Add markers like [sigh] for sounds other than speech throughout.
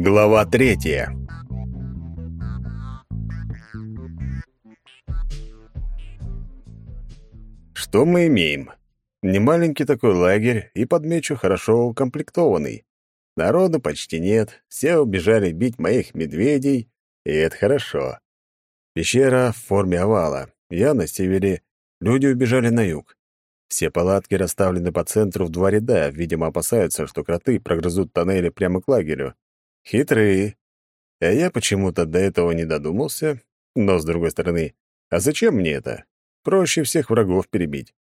Глава третья. Что мы имеем? Немаленький такой лагерь и, подмечу, хорошо укомплектованный. Народу почти нет, все убежали бить моих медведей, и это хорошо. Пещера в форме овала. Я на севере, люди убежали на юг. Все палатки расставлены по центру в два ряда, видимо, опасаются, что кроты прогрызут тоннели прямо к лагерю. Хитрые. А я почему-то до этого не додумался. Но, с другой стороны, а зачем мне это? Проще всех врагов перебить.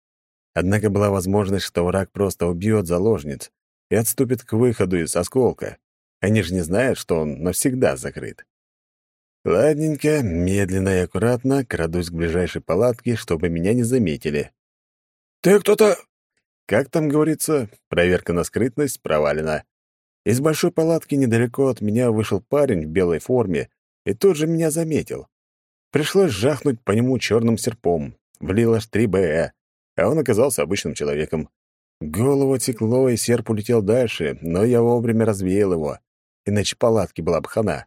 Однако была возможность, что враг просто убьет заложниц и отступит к выходу из осколка. Они же не знают, что он навсегда закрыт. Ладненько, медленно и аккуратно крадусь к ближайшей палатке, чтобы меня не заметили. «Ты кто-то...» Как там говорится, проверка на скрытность провалена. Из большой палатки недалеко от меня вышел парень в белой форме и тут же меня заметил. Пришлось жахнуть по нему черным серпом. Влил аж три БЭ, а он оказался обычным человеком. Голову текло, и серп улетел дальше, но я вовремя развеял его, иначе палатки была бы хана.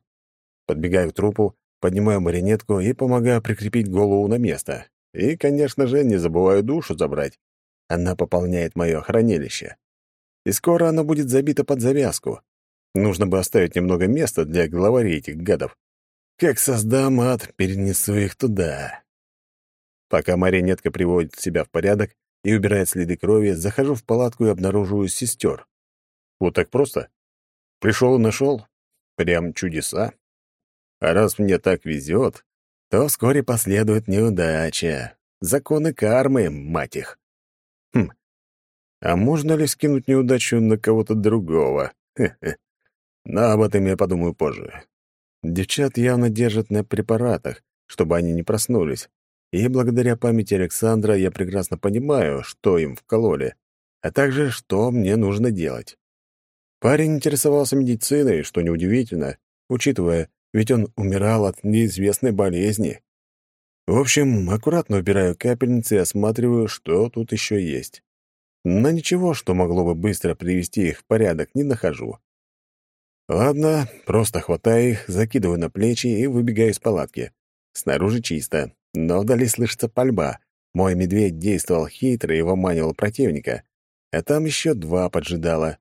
Подбегаю к трупу, поднимаю маринетку и помогаю прикрепить голову на место. И, конечно же, не забываю душу забрать. Она пополняет мое хранилище и скоро оно будет забито под завязку. Нужно бы оставить немного места для главарей этих гадов. Как создам ад, перенесу их туда. Пока марионетка приводит себя в порядок и убирает следы крови, захожу в палатку и обнаруживаю сестер. Вот так просто. Пришел и нашел. Прям чудеса. А раз мне так везет, то вскоре последует неудача. Законы кармы, мать их. Хм, а можно ли скинуть неудачу на кого-то другого? Хе-хе. Но об этом я подумаю позже. Девчат явно держат на препаратах, чтобы они не проснулись. И благодаря памяти Александра я прекрасно понимаю, что им вкололи, а также что мне нужно делать. Парень интересовался медициной, что неудивительно, учитывая, ведь он умирал от неизвестной болезни. В общем, аккуратно убираю капельницы и осматриваю, что тут еще есть но ничего, что могло бы быстро привести их в порядок, не нахожу. Ладно, просто хватаю их, закидываю на плечи и выбегаю из палатки. Снаружи чисто, но вдали слышится пальба. Мой медведь действовал хитро и выманивал противника. А там еще два поджидало.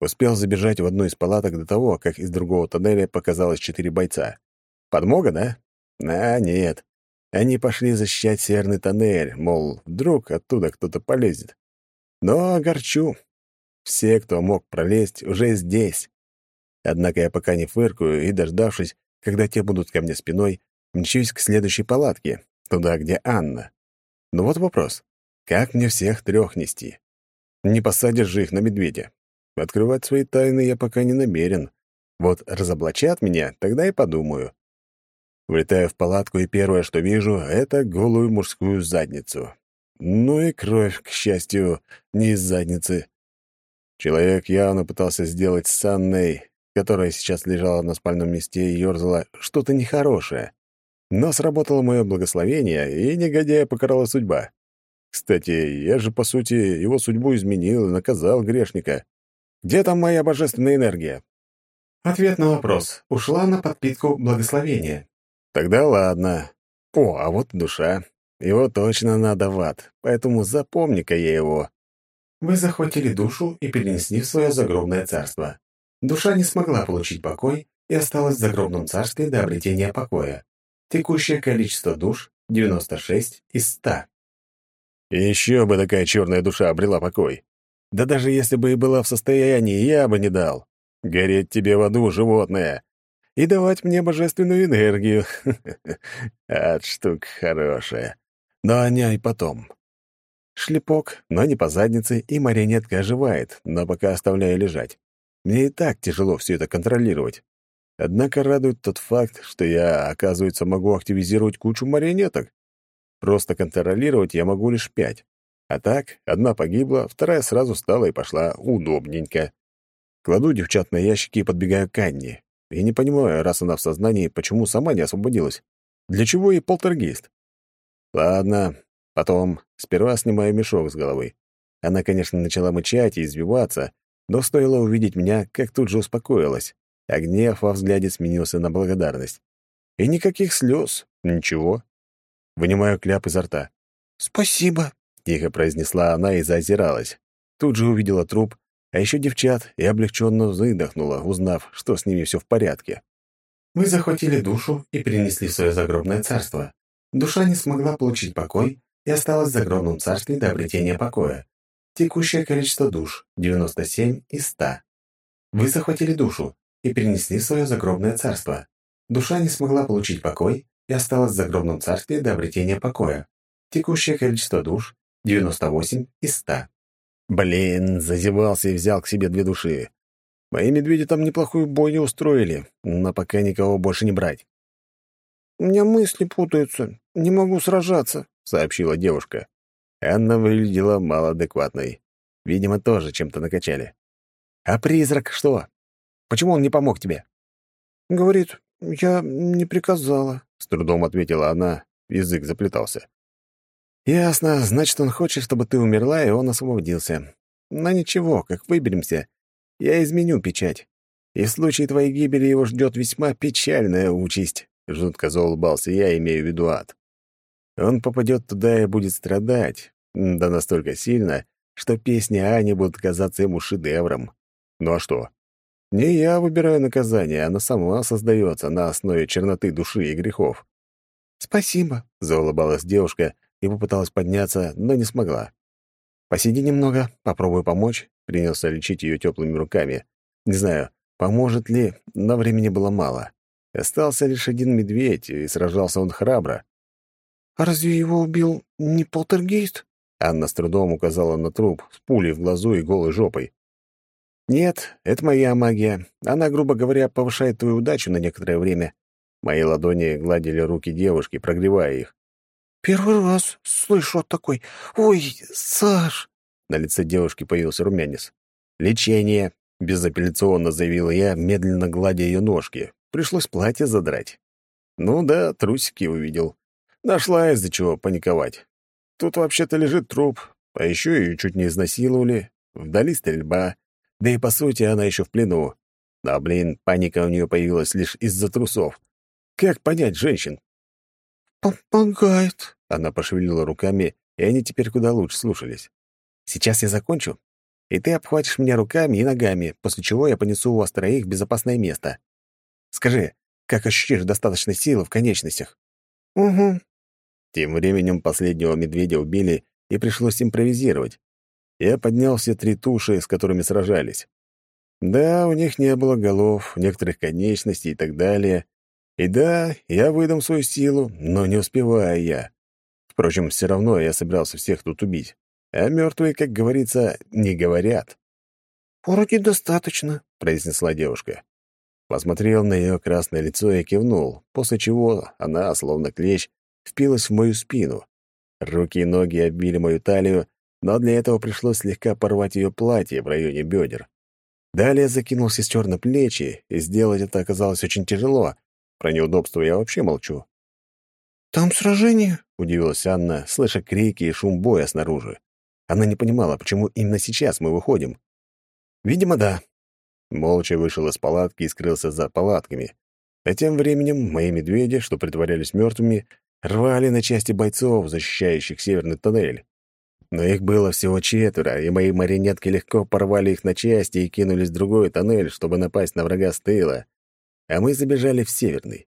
Успел забежать в одну из палаток до того, как из другого тоннеля показалось четыре бойца. Подмога, да? А, нет. Они пошли защищать северный тоннель, мол, вдруг оттуда кто-то полезет. Но огорчу. Все, кто мог пролезть, уже здесь. Однако я пока не фыркаю и, дождавшись, когда те будут ко мне спиной, мчусь к следующей палатке, туда, где Анна. Но вот вопрос. Как мне всех трех нести? Не посадишь же их на медведя. Открывать свои тайны я пока не намерен. Вот разоблачат меня, тогда и подумаю. Влетаю в палатку, и первое, что вижу, — это голую мужскую задницу. Ну и кровь, к счастью, не из задницы. Человек явно пытался сделать с Анной, которая сейчас лежала на спальном месте и ёрзала, что-то нехорошее. Но сработало мое благословение, и негодяя покарала судьба. Кстати, я же, по сути, его судьбу изменил и наказал грешника. Где там моя божественная энергия? Ответ на вопрос. Ушла на подпитку благословения. Тогда ладно. О, а вот душа. Его точно надо в ад, поэтому запомни-ка я его. Вы захватили душу и перенесли в свое загробное царство. Душа не смогла получить покой и осталась в загробном царстве до обретения покоя. Текущее количество душ — 96 из 100. И еще бы такая черная душа обрела покой. Да даже если бы и была в состоянии, я бы не дал. Гореть тебе в аду, животное. И давать мне божественную энергию. [laughs] Ад штука хорошая. Но о ней потом. Шлепок, но не по заднице, и марионетка оживает, но пока оставляю лежать. Мне и так тяжело все это контролировать. Однако радует тот факт, что я, оказывается, могу активизировать кучу марионеток. Просто контролировать я могу лишь пять. А так, одна погибла, вторая сразу стала и пошла удобненько. Кладу девчат на ящики и подбегаю к Анне. И не понимаю, раз она в сознании, почему сама не освободилась. Для чего ей полтергейст? Ладно, потом. Сперва снимаю мешок с головы. Она, конечно, начала мычать и извиваться, но стоило увидеть меня, как тут же успокоилась. а гнев во взгляде сменился на благодарность. И никаких слез, ничего. Вынимаю кляп изо рта. «Спасибо», — тихо произнесла она и заозиралась. Тут же увидела труп, а еще девчат, и облегченно выдохнула, узнав, что с ними все в порядке. «Вы захватили душу и перенесли в свое загробное царство. Душа не смогла получить покой и осталась в загробном царстве до обретения покоя. Текущее количество душ — 97 из 100. Вы захватили душу и перенесли свое загробное царство. Душа не смогла получить покой и осталась в загробном царстве до обретения покоя. Текущее количество душ — 98 из 100. Блин, зазевался и взял к себе две души. Мои медведи там неплохую бойню устроили, но пока никого больше не брать. «У меня мысли путаются, не могу сражаться», — сообщила девушка. Анна выглядела малоадекватной. Видимо, тоже чем-то накачали. «А призрак что? Почему он не помог тебе?» «Говорит, я не приказала», — с трудом ответила она, язык заплетался. «Ясно, значит, он хочет, чтобы ты умерла, и он освободился. Но ничего, как выберемся, я изменю печать. И в случае твоей гибели его ждет весьма печальная участь», — жутко заулыбался я, имею в виду ад. Он попадет туда и будет страдать, да настолько сильно, что песни Ани будут казаться ему шедевром. Ну а что? Не я выбираю наказание, она сама создается на основе черноты души и грехов. «Спасибо», — заулыбалась девушка, — и попыталась подняться, но не смогла. «Посиди немного, попробую помочь», — принялся лечить ее теплыми руками. Не знаю, поможет ли, но времени было мало. Остался лишь один медведь, и сражался он храбро. «А разве его убил не полтергейст?» Анна с трудом указала на труп с пулей в глазу и голой жопой. «Нет, это моя магия. Она, грубо говоря, повышает твою удачу на некоторое время». Мои ладони гладили руки девушки, прогревая их. «Первый раз слышу от такой. Ой, Саш!» На лице девушки появился румянец. «Лечение!» — безапелляционно заявила я, медленно гладя ее ножки. Пришлось платье задрать. Ну да, трусики увидел. Нашла из-за чего паниковать. Тут вообще-то лежит труп, а еще ее чуть не изнасиловали. Вдали стрельба. Да и, по сути, она еще в плену. Да, блин, паника у нее появилась лишь из-за трусов. Как понять женщин? «Помогает», она пошевелила руками, и они теперь куда лучше слушались. «Сейчас я закончу, и ты обхватишь меня руками и ногами, после чего я понесу вас троих в безопасное место. Скажи, как ощутишь достаточно силы в конечностях?» «Угу». Тем временем последнего медведя убили, и пришлось импровизировать. Я поднял все три туши, с которыми сражались. Да, у них не было голов, некоторых конечностей и так далее. И да, я выдам свою силу, но не успеваю я. Впрочем, все равно я собирался всех тут убить. А мертвые, как говорится, не говорят. «Вроде достаточно», — произнесла девушка. Посмотрел на ее красное лицо и кивнул, после чего она, словно клещ, впилась в мою спину. Руки и ноги обвили мою талию, но для этого пришлось слегка порвать ее платье в районе бедер. Далее закинул сестер на плечи, и сделать это оказалось очень тяжело. Про неудобство я вообще молчу. «Там сражение?» — удивилась Анна, слыша крики и шум боя снаружи. Она не понимала, почему именно сейчас мы выходим. «Видимо, да». Молча вышел из палатки и скрылся за палатками. А тем временем мои медведи, что притворялись мертвыми, рвали на части бойцов, защищающих северный тоннель. Но их было всего четверо, и мои марионетки легко порвали их на части и кинулись в другой тоннель, чтобы напасть на врага с тыла. А мы забежали в северный.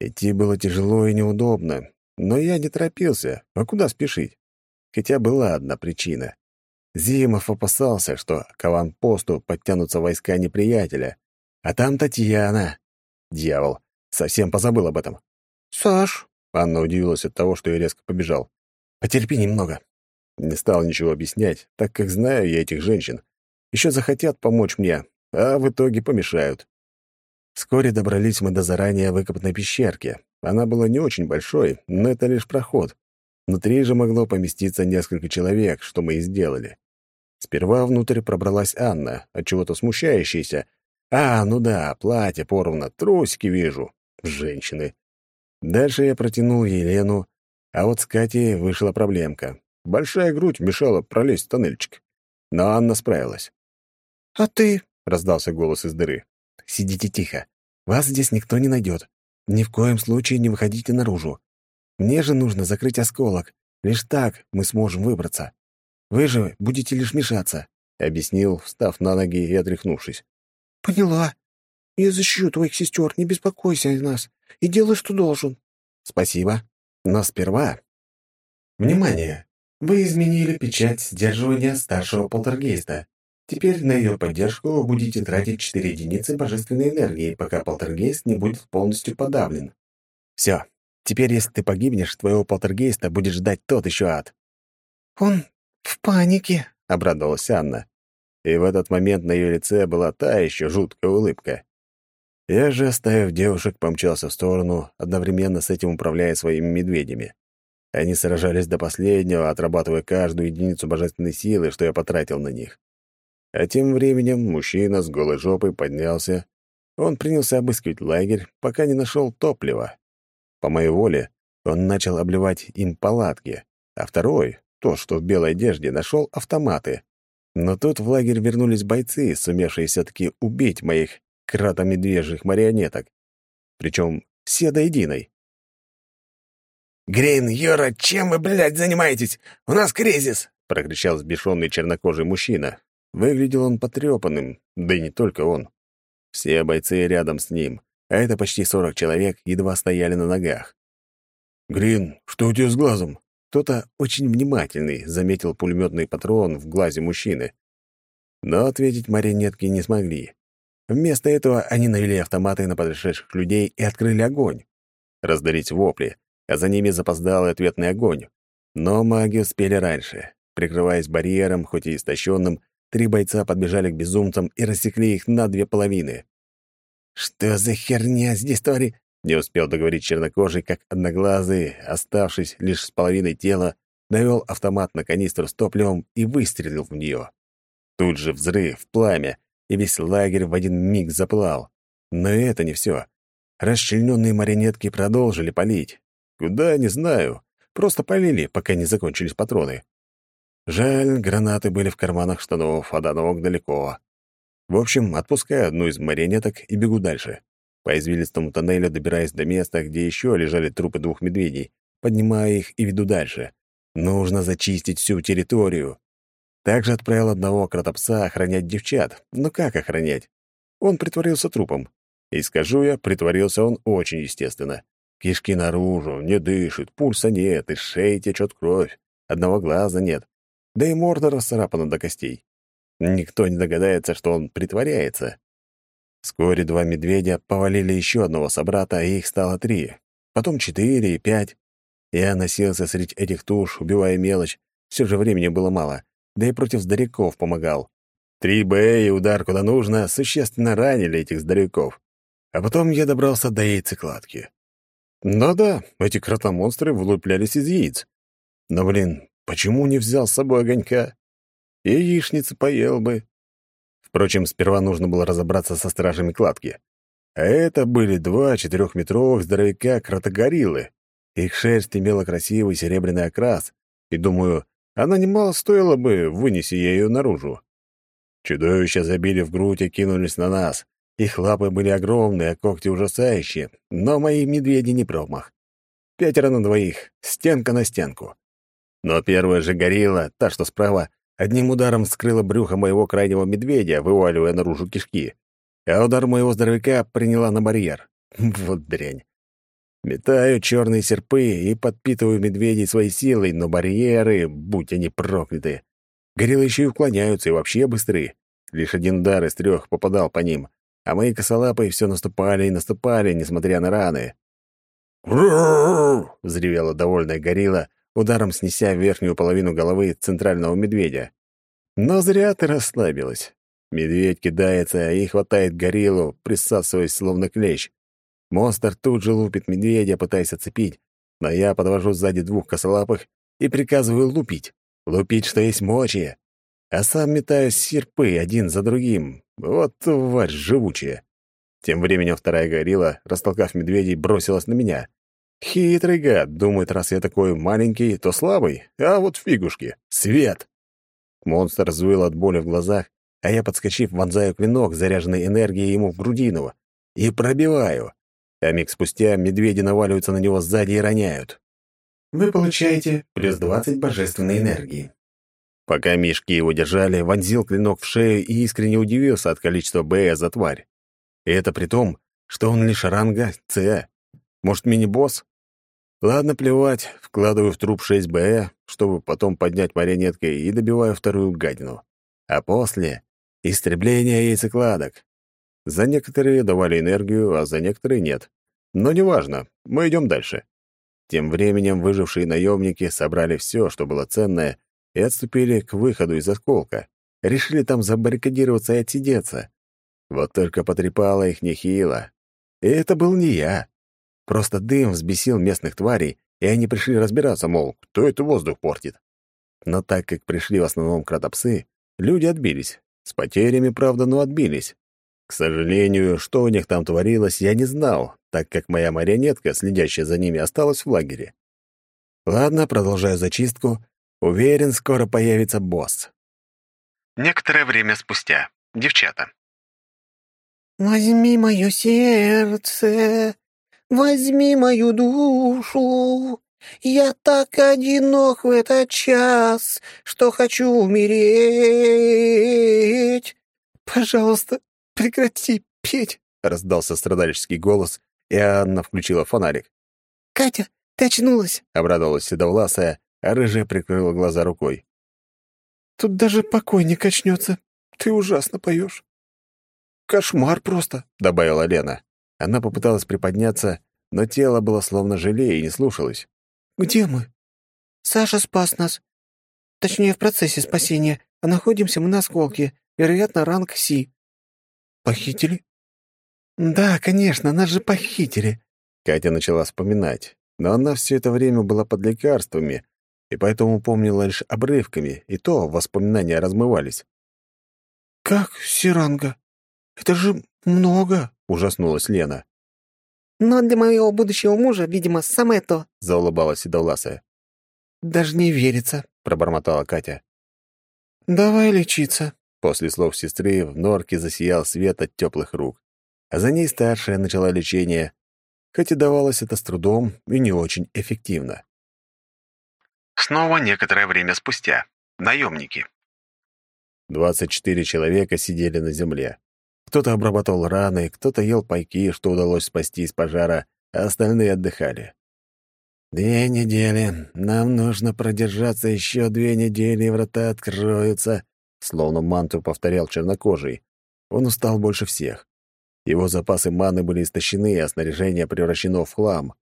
Идти было тяжело и неудобно, но я не торопился, а куда спешить? Хотя была одна причина. Зимов опасался, что к аванпосту подтянутся войска неприятеля, а там Татьяна. Дьявол, совсем позабыл об этом. «Саш!» — Анна удивилась от того, что я резко побежал. «Потерпи немного». Не стал ничего объяснять, так как знаю я этих женщин. Еще захотят помочь мне, а в итоге помешают. Вскоре добрались мы до заранее выкопанной пещерки. Она была не очень большой, но это лишь проход. Внутри же могло поместиться несколько человек, что мы и сделали. Сперва внутрь пробралась Анна, от чего то смущающаяся. «А, ну да, платье порвано, трусики вижу. Женщины». Дальше я протянул Елену, а вот с Катей вышла проблемка. Большая грудь мешала пролезть в тоннельчик. Но Анна справилась. «А ты?» — раздался голос из дыры. сидите тихо. Вас здесь никто не найдет. Ни в коем случае не выходите наружу. Мне же нужно закрыть осколок. Лишь так мы сможем выбраться. Вы же будете лишь мешаться», — объяснил, встав на ноги и отряхнувшись. «Поняла. Я защищу твоих сестер, не беспокойся о нас, и делай, что должен». «Спасибо. Но сперва...» «Внимание! Вы изменили печать сдерживания старшего полтергейста. Теперь на ее поддержку вы будете тратить 4 единицы божественной энергии, пока полтергейст не будет полностью подавлен. Все. Теперь, если ты погибнешь, твоего полтергейста будет ждать тот еще ад. «Он в панике», — обрадовалась Анна. И в этот момент на ее лице была та еще жуткая улыбка. Я же, оставив девушек, помчался в сторону, одновременно с этим управляя своими медведями. Они сражались до последнего, отрабатывая каждую единицу божественной силы, что я потратил на них. А тем временем мужчина с голой жопой поднялся. Он принялся обыскивать лагерь, пока не нашел топлива. По моей воле, он начал обливать им палатки, а второй, тот, что в белой одежде, нашел автоматы. Но тут в лагерь вернулись бойцы, сумевшие все-таки убить моих крато-медвежьих марионеток. Причем все до единой. «Грин, Юра, чем вы, блядь, занимаетесь? У нас кризис!» — прокричал сбешенный чернокожий мужчина. Выглядел он потрепанным, да и не только он. Все бойцы рядом с ним, а это почти сорок человек, едва стояли на ногах. «Грин, что у тебя с глазом?» Кто-то очень внимательный заметил пулеметный патрон в глазе мужчины. Но ответить марионетки не смогли. Вместо этого они навели автоматы на подошедших людей и открыли огонь. Раздарить вопли, а за ними запоздалый ответный огонь. Но маги успели раньше. Прикрываясь барьером, хоть и истощенным, Три бойца подбежали к безумцам и рассекли их на две половины. «Что за херня здесь творит?» Не успел договорить чернокожий, как одноглазый, оставшись лишь с половиной тела, навел автомат на канистру с топливом и выстрелил в нее. Тут же взрыв, пламя, и весь лагерь в один миг запылал. Но это не все. Расчлененные марионетки продолжили палить. Куда, не знаю. Просто полили, пока не закончились патроны. Жаль, гранаты были в карманах штанов, а до ног далеко. В общем, отпускаю одну из марионеток и бегу дальше. По извилистому тоннелю добираясь до места, где еще лежали трупы двух медведей, поднимаю их и веду дальше. Нужно зачистить всю территорию. Также отправил одного кротопса охранять девчат. Но как охранять? Он притворился трупом. И скажу я, притворился он очень естественно. Кишки наружу, не дышит, пульса нет, из шеи течет кровь, одного глаза нет да и морда расцарапана до костей. Никто не догадается, что он притворяется. Вскоре два медведя повалили еще одного собрата, и их стало три. Потом четыре и пять. Я носился среди этих туш, убивая мелочь. Все же времени было мало, да и против здаряков помогал. Три Б и удар куда нужно существенно ранили этих здаряков. А потом я добрался до яйцекладки. Да-да, эти кротомонстры вылуплялись из яиц. Но, блин, Почему не взял с собой огонька? Яичницы поел бы. Впрочем, сперва нужно было разобраться со стражами кладки. А это были два четырехметровых здоровяка кротогориллы. Их шерсть имела красивый серебряный окрас, и, думаю, она немало стоила бы, вынеси я ее наружу. Чудовища забили в грудь и кинулись на нас. Их лапы были огромные, а когти ужасающие, но мои медведи не промах. Пятеро на двоих, стенка на стенку. Но первая же горилла, та, что справа, одним ударом вскрыла брюхо моего крайнего медведя, вываливая наружу кишки. А удар моего здоровяка приняла на барьер. [laughs] Вот дрянь. Метаю черные серпы и подпитываю медведей своей силой, но барьеры, будь они прокляты. Гориллы еще и уклоняются и вообще быстры. Лишь один удар из трех попадал по ним, а мои косолапые все наступали и наступали, несмотря на раны. Взревела довольная горилла, ударом снеся верхнюю половину головы центрального медведя. Но зря ты расслабилась. Медведь кидается и хватает гориллу, присасываясь словно клещ. Монстр тут же лупит медведя, пытаясь оцепить, но я подвожу сзади двух косолапых и приказываю лупить. Лупить, что есть мочи. А сам метаю серпы один за другим. Вот тварь живучая. Тем временем вторая горилла, растолкав медведей, бросилась на меня. Хитрый гад, думает, раз я такой маленький, то слабый, а вот фигушки. Свет! Монстр взвыл от боли в глазах, а я, подскочив, вонзаю клинок, заряженный энергией ему в грудину, и пробиваю. А миг спустя медведи наваливаются на него сзади и роняют. Вы получаете плюс 20 божественной энергии. Пока мишки его держали, вонзил клинок в шею и искренне удивился от количества БЭ за тварь. И это при том, что он лишь ранга С. Может, мини-босс? Ладно, плевать, вкладываю в труп 6 БЭ, чтобы потом поднять марионеткой и добиваю вторую гадину. А после — истребление яйцекладок. За некоторые давали энергию, а за некоторые нет. Но неважно, мы идем дальше. Тем временем выжившие наемники собрали все, что было ценное, и отступили к выходу из осколка. Решили там забаррикадироваться и отсидеться. Вот только потрепало их нехило. И это был не я. Просто дым взбесил местных тварей, и они пришли разбираться, мол, кто это воздух портит. Но так как пришли в основном кротопсы, люди отбились. С потерями, правда, но отбились. К сожалению, что у них там творилось, я не знал, так как моя марионетка, следящая за ними, осталась в лагере. Ладно, продолжаю зачистку. Уверен, скоро появится босс. Некоторое время спустя. Девчата. «Возьми мое сердце, возьми мою душу. Я так одинок в этот час, что хочу умереть. Пожалуйста, прекрати петь!» — раздался страдальческий голос, и Анна включила фонарик. «Катя, ты очнулась!» — обрадовалась Седовласая, а рыжая прикрыла глаза рукой. «Тут даже покойник очнется. Ты ужасно поешь». «Кошмар просто», — добавила Лена. Она попыталась приподняться, но тело было словно желе и не слушалось. «Где мы?» «Саша спас нас. Точнее, в процессе спасения. А находимся мы на осколке. Вероятно, ранг Си». «Похитили?» «Да, конечно, нас же похитили». Катя начала вспоминать, но она все это время была под лекарствами, и поэтому помнила лишь обрывками, и то воспоминания размывались. «Как Сиранга? Это же много!» — ужаснулась Лена. «Но для моего будущего мужа, видимо, самое то», — заулыбалась Седовласая. «Даже не верится», — пробормотала Катя. «Давай лечиться». После слов сестры в норке засиял свет от теплых рук, а за ней старшая начала лечение, хоть и давалось это с трудом и не очень эффективно. Снова некоторое время спустя. Наемники. Двадцать четыре человека сидели на земле. Кто-то обрабатывал раны, кто-то ел пайки, что удалось спасти из пожара, а остальные отдыхали. «Две недели. Нам нужно продержаться еще две недели, и врата откроются», — словно манту повторял чернокожий. Он устал больше всех. Его запасы маны были истощены, а снаряжение превращено в хлам.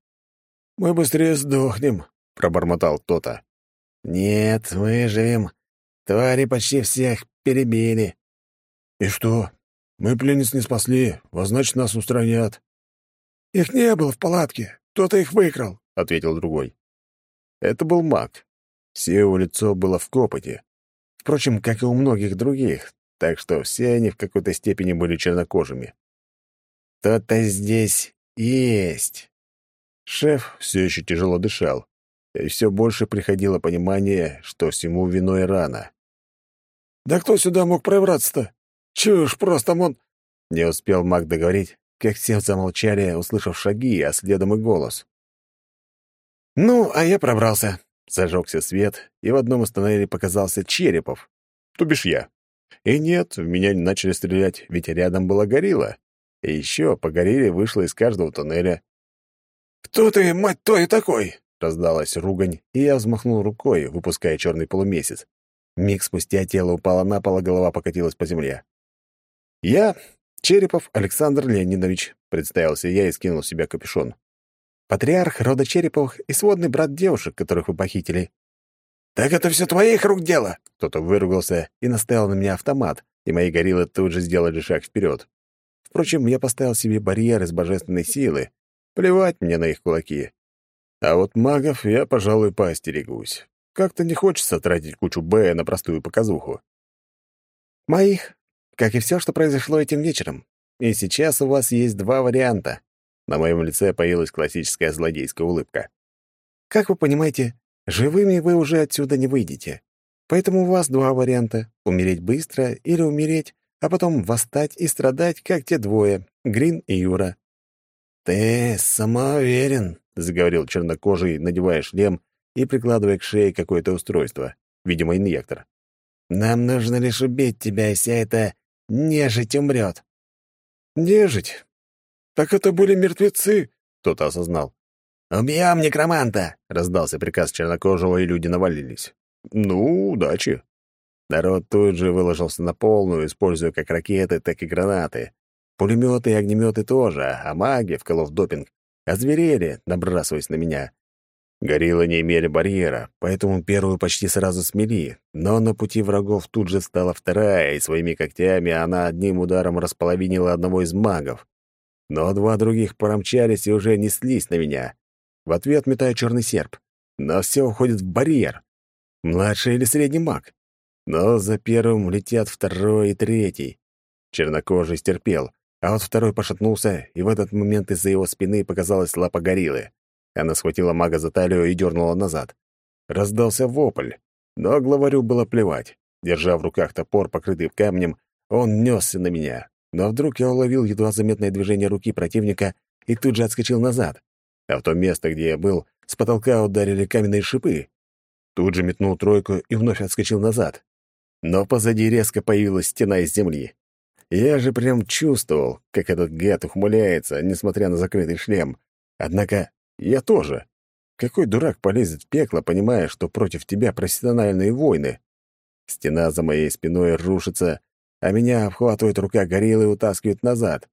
«Мы быстрее сдохнем», — пробормотал кто-то. «Нет, выживем. Твари почти всех перебили». «И что? Мы пленниц не спасли, а значит, нас устранят». «Их не было в палатке. Кто-то их выкрал», — ответил другой. Это был маг. Все его лицо было в копоте. Впрочем, как и у многих других, так что все они в какой-то степени были чернокожими. «Кто-то здесь есть». Шеф все еще тяжело дышал и все больше приходило понимание, что всему виной рана. «Да кто сюда мог пробраться-то? Чушь просто, мон...» Не успел маг договорить, как все замолчали, услышав шаги, а следом и голос. «Ну, а я пробрался». Зажегся свет, и в одном из тоннелей показался Черепов. То бишь я. И нет, в меня не начали стрелять, ведь рядом была горилла. И еще по горилле вышло из каждого туннеля. «Кто ты, мать твою, такой?» Раздалась ругань, и я взмахнул рукой, выпуская черный полумесяц. Миг спустя тело упало на пол, а голова покатилась по земле. «Я — Черепов Александр Леонидович», — представился я и скинул с себя капюшон. «Патриарх рода Череповых и сводный брат девушек, которых вы похитили». «Так это все твоих рук дело!» Кто-то выругался и наставил на меня автомат, и мои гориллы тут же сделали шаг вперед. Впрочем, я поставил себе барьер из божественной силы. Плевать мне на их кулаки. А вот магов я, пожалуй, поостерегусь. Как-то не хочется тратить кучу Б на простую показуху. Моих, как и все, что произошло этим вечером. И сейчас у вас есть два варианта. На моем лице появилась классическая злодейская улыбка. Как вы понимаете, живыми вы уже отсюда не выйдете. Поэтому у вас два варианта — умереть быстро или умереть а потом восстать и страдать, как те двое, Грин и Юра. «Ты самоуверен», — заговорил чернокожий, надевая шлем и прикладывая к шее какое-то устройство, видимо, инъектор. «Нам нужно лишь убить тебя, и вся эта нежить умрет». «Нежить? Так это были мертвецы», — кто-то осознал. «Убьем некроманта!» — раздался приказ чернокожего, и люди навалились. «Ну, удачи!» Народ тут же выложился на полную, используя как ракеты, так и гранаты. Пулеметы и огнеметы тоже, а маги, вколов допинг, озверели, набрасываясь на меня. Гориллы не имели барьера, поэтому первую почти сразу смели, но на пути врагов тут же стала вторая, и своими когтями она одним ударом располовинила одного из магов. Но два других промчались и уже неслись на меня. В ответ метаю черный серп. Но все уходит в барьер. Младший или средний маг. Но за первым летят второй и третий. Чернокожий стерпел, а вот второй пошатнулся, и в этот момент из-за его спины показалась лапа гориллы. Она схватила мага за талию и дернула назад. Раздался вопль, но главарю было плевать. Держа в руках топор, покрытый камнем, он несся на меня. Но вдруг я уловил едва заметное движение руки противника и тут же отскочил назад. А в то место, где я был, с потолка ударили каменные шипы. Тут же метнул тройку и вновь отскочил назад. Но позади резко появилась стена из земли. Я же прям чувствовал, как этот гад ухмыляется, несмотря на закрытый шлем. Однако я тоже. Какой дурак полезет в пекло, понимая, что против тебя профессиональные войны? Стена за моей спиной рушится, а меня обхватывает рука гориллы и утаскивает назад.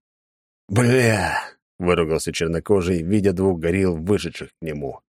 «Бля!» — выругался чернокожий, видя двух горилл, вышедших к нему.